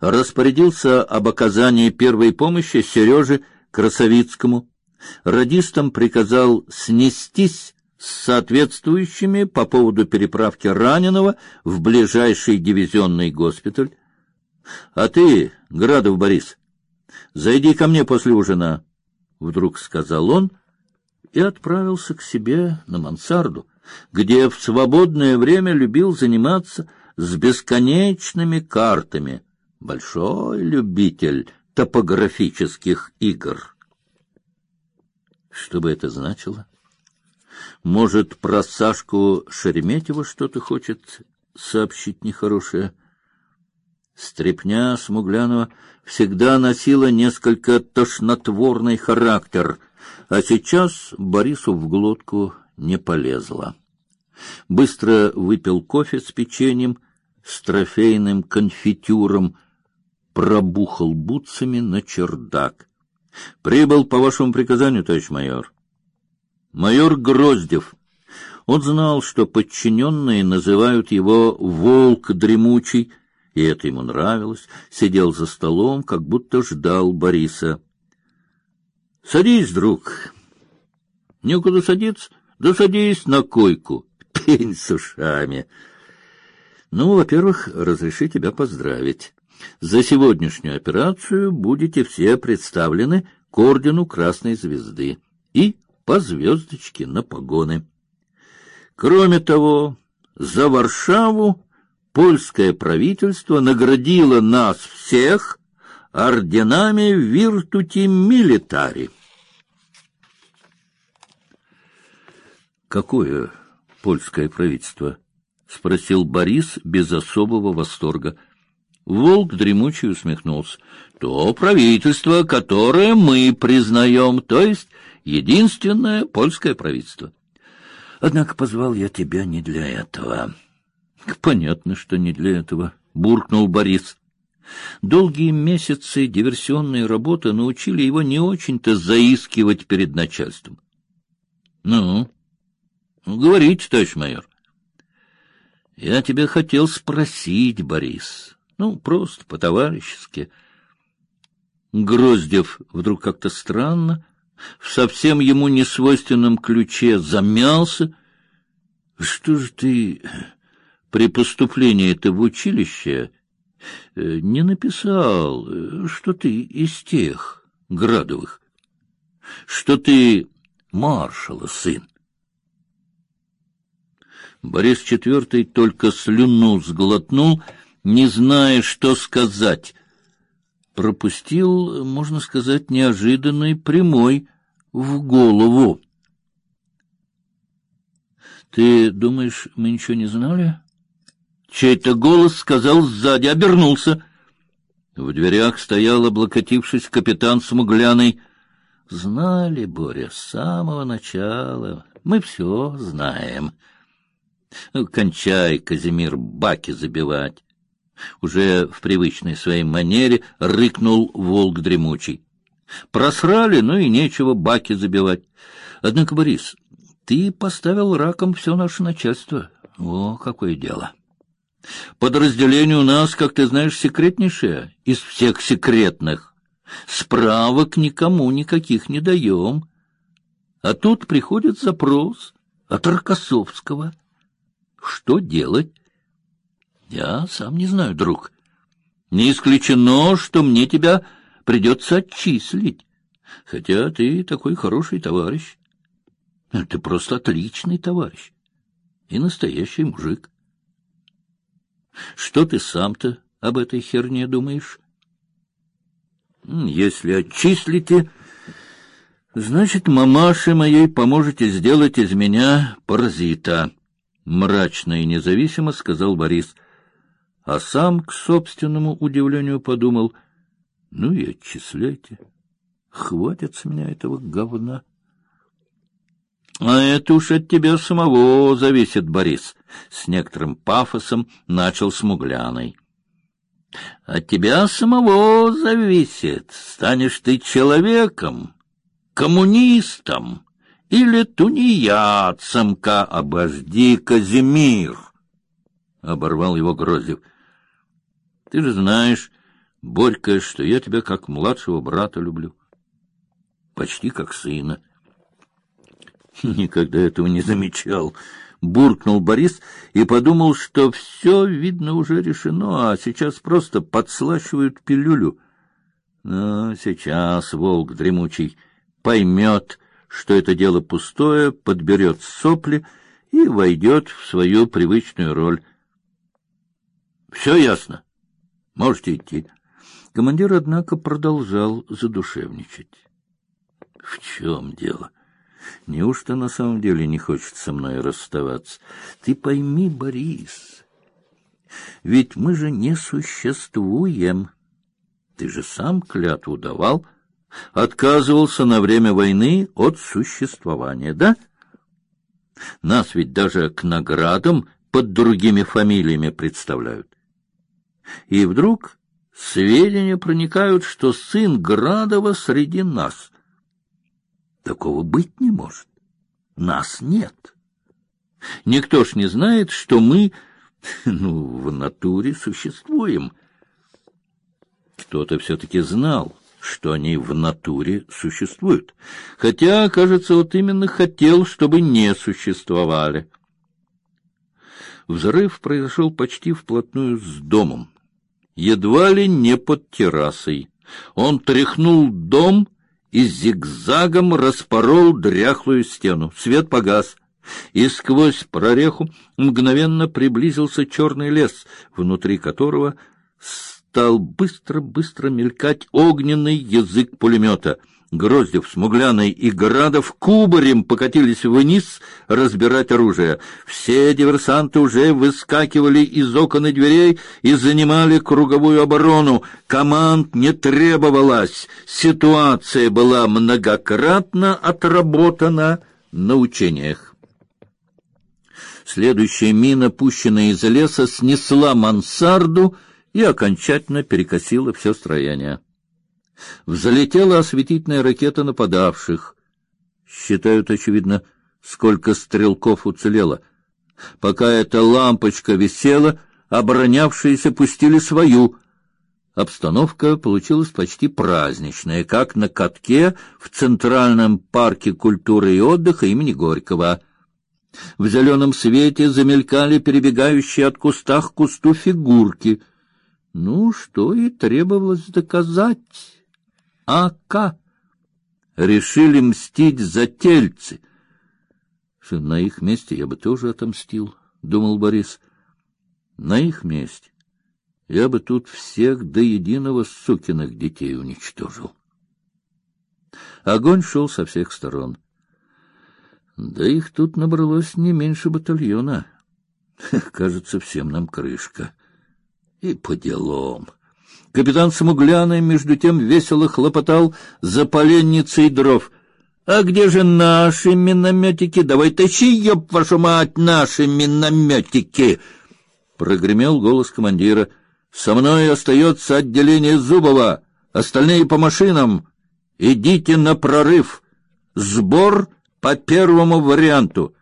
распорядился об оказании первой помощи Сереже Красовицкому. Радистам приказал снестись с соответствующими по поводу переправки раненого в ближайший дивизионный госпиталь. А ты, Градов Борис, зайди ко мне после ужина, вдруг сказал он и отправился к себе на мансарду, где в свободное время любил заниматься с бесконечными картами. Большой любитель топографических игр. Что бы это значило? Может, про Сашку Шереметьева что-то хочет сообщить нехорошее? Стрепня Смуглянова всегда носила несколько тошнотворный характер, а сейчас Борису в глотку не полезла. Быстро выпил кофе с печеньем, с трофейным конфитюром, пробухал бутсами на чердак. Прибыл по вашему приказанию, товарищ майор. Майор Гроздев. Он знал, что подчиненные называют его «волк дремучий», и это ему нравилось. Сидел за столом, как будто ждал Бориса. — Садись, друг. — Некуда садиться? Да садись на койку. Пень с ушами. Ну, во-первых, разреши тебя поздравить. За сегодняшнюю операцию будете все представлены к ордену Красной Звезды и по звездочке на погоны. Кроме того, за Варшаву польское правительство наградило нас всех орденами Виртути Милитари. Какое польское правительство? спросил Борис без особого восторга. Волк дремучий усмехнулся. То правительство, которое мы признаем, то есть единственное польское правительство. Однако позвал я тебя не для этого. Понятно, что не для этого, буркнул Борис. Долгие месяцы диверсионной работы научили его не очень-то заискивать перед начальством. Ну, говорите, товарищ майор. Я тебя хотел спросить, Борис. Ну, просто по-товарищески. Гроздев вдруг как-то странно, в совсем ему несвойственном ключе замялся. Что же ты при поступлении-то в училище э, не написал, э, что ты из тех Градовых, что ты маршала сын? Борис IV только слюну сглотнул, не зная, что сказать. Пропустил, можно сказать, неожиданный прямой в голову. Ты думаешь, мы ничего не знали? Чей-то голос сказал сзади, обернулся. В дверях стоял, облокотившись, капитан Смугляный. Знали, Боря, с самого начала. Мы все знаем. Кончай, Казимир, баки забивать. Уже в привычной своей манере рыкнул волк дремучий. Просрали, ну и нечего баки забивать. Однако, Борис, ты поставил раком все наше начальство. О, какое дело! Подразделение у нас, как ты знаешь, секретнейшее из всех секретных. Справок никому никаких не даем. А тут приходит запрос от Рокоссовского. Что делать? Я сам не знаю, друг. Не исключено, что мне тебя придется отчислить. Хотя ты такой хороший товарищ. Ты просто отличный товарищ и настоящий мужик. Что ты сам-то об этой херне думаешь? Если отчислите, значит, мамаше моей поможете сделать из меня паразита, мрачно и независимо сказал Борис. А сам к собственному удивлению подумал: ну и отчисляйте. Хватит с меня этого говна. А это уж от тебя самого зависит, Борис, с некоторым пафосом начал Смугляный. От тебя самого зависит, станешь ты человеком, коммунистом или тунеядцем-ка, обожди, Казимир, оборвал его Грозев. Ты же знаешь, Борька, что я тебя как младшего брата люблю, почти как сына. Никогда этого не замечал. Буркнул Борис и подумал, что все, видно, уже решено, а сейчас просто подслащивают пилюлю. Но сейчас волк дремучий поймет, что это дело пустое, подберет сопли и войдет в свою привычную роль. Все ясно. Можете идти. Командир, однако, продолжал задушевничать. В чем дело? Неужто на самом деле не хочет со мной расставаться? Ты пойми, Борис, ведь мы же не существуем. Ты же сам клятву давал, отказывался на время войны от существования, да? Нас ведь даже к наградам под другими фамилиями представляют. И вдруг сведения проникают, что сын Градова среди нас. Такого быть не может. Нас нет. Никто ж не знает, что мы, ну, в натуре существуем. Кто-то все-таки знал, что они в натуре существуют. Хотя, кажется, вот именно хотел, чтобы не существовали. Взрыв произошел почти вплотную с домом едва ли не под террасой. Он тряхнул дом и зигзагом распорол дряхлую стену. Свет погас, и сквозь прореху мгновенно приблизился черный лес, внутри которого стал быстро-быстро мелькать огненный язык пулемета — Гроздев, Смугляный и Градов кубарем покатились вниз разбирать оружие. Все диверсанты уже выскакивали из окон и дверей и занимали круговую оборону. Команд не требовалось. Ситуация была многократно отработана на учениях. Следующая мина, пущенная из леса, снесла мансарду и окончательно перекосила все строение. Взлетела осветительная ракета нападавших. Считают, очевидно, сколько стрелков уцелело. Пока эта лампочка висела, оборонявшиеся пустили свою. Обстановка получилась почти праздничная, как на катке в Центральном парке культуры и отдыха имени Горького. В зеленом свете замелькали перебегающие от куста к кусту фигурки. Ну, что и требовалось доказать. АК решили мстить за тельцы. На их месте я бы тоже отомстил, думал Борис. На их месте я бы тут всех до единого сукиных детей уничтожил. Огонь шел со всех сторон. Да их тут набралось не меньше батальона. Кажется, всем нам крышка. И по делам. Капитан Смугляный, между тем, весело хлопотал за поленницей дров. — А где же наши минометики? Давай тащи, ёб вашу мать, наши минометики! — прогремел голос командира. — Со мной остается отделение Зубова, остальные по машинам. Идите на прорыв. Сбор по первому варианту.